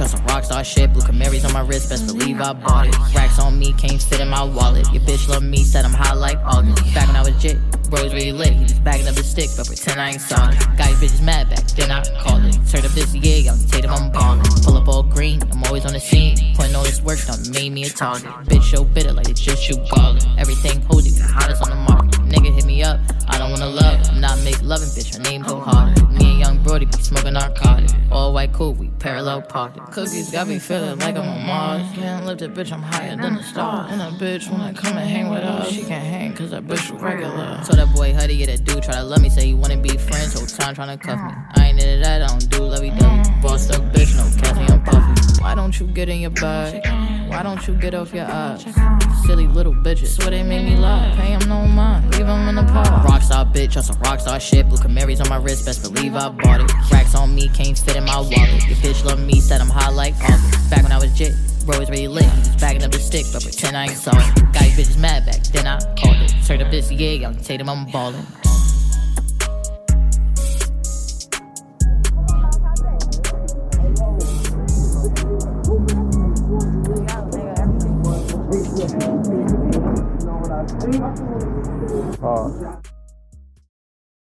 On some rockstar shit. Blue Camaries on my wrist, best believe I bought it. Racks on me, can't fit in my wallet. Your bitch love me, said I'm hot like August. Back when I was jit, bro was really lit. He just bagging up his stick, but pretend I ain't saw it. Got these bitches mad back, then I always on the scene. Putting all this work done made me a target. Bitch so bitter like they just shoot ballin'. Everything posy, the hottest on the market. Nigga hit me up, I don't wanna love. I'm not make loving, bitch, her name go harder. Me and young Brody be smoking narcotics. All white cool, we parallel parked. Cookies got me feeling like I'm on Mars. Can't lift it, bitch, I'm higher than the stars. And a bitch wanna come and hang with us. She can't hang cause that bitch regular. So that boy Huddy, yeah, that dude try to love me, say he wanna be friends. Whole time tryna cuff me. I ain't into that, I don't do lovey dovey. Boss up, you get in your bag? Why don't you get off your ass? Silly little bitches, swear they make me lie. Pay him no mind, leave him in the pot. Rockstar bitch on some rockstar shit. Blue Camaries on my wrist, best believe I bought it. Racks on me, can't fit in my wallet. Your bitch love me, said I'm hot like August. Back when I was jit, bro was really lit. Was bagging up his stick, but pretend I ain't saw it. Got these bitches mad back, then I called it. Turned up this yeah, young Tatum, I'm ballin'. 어.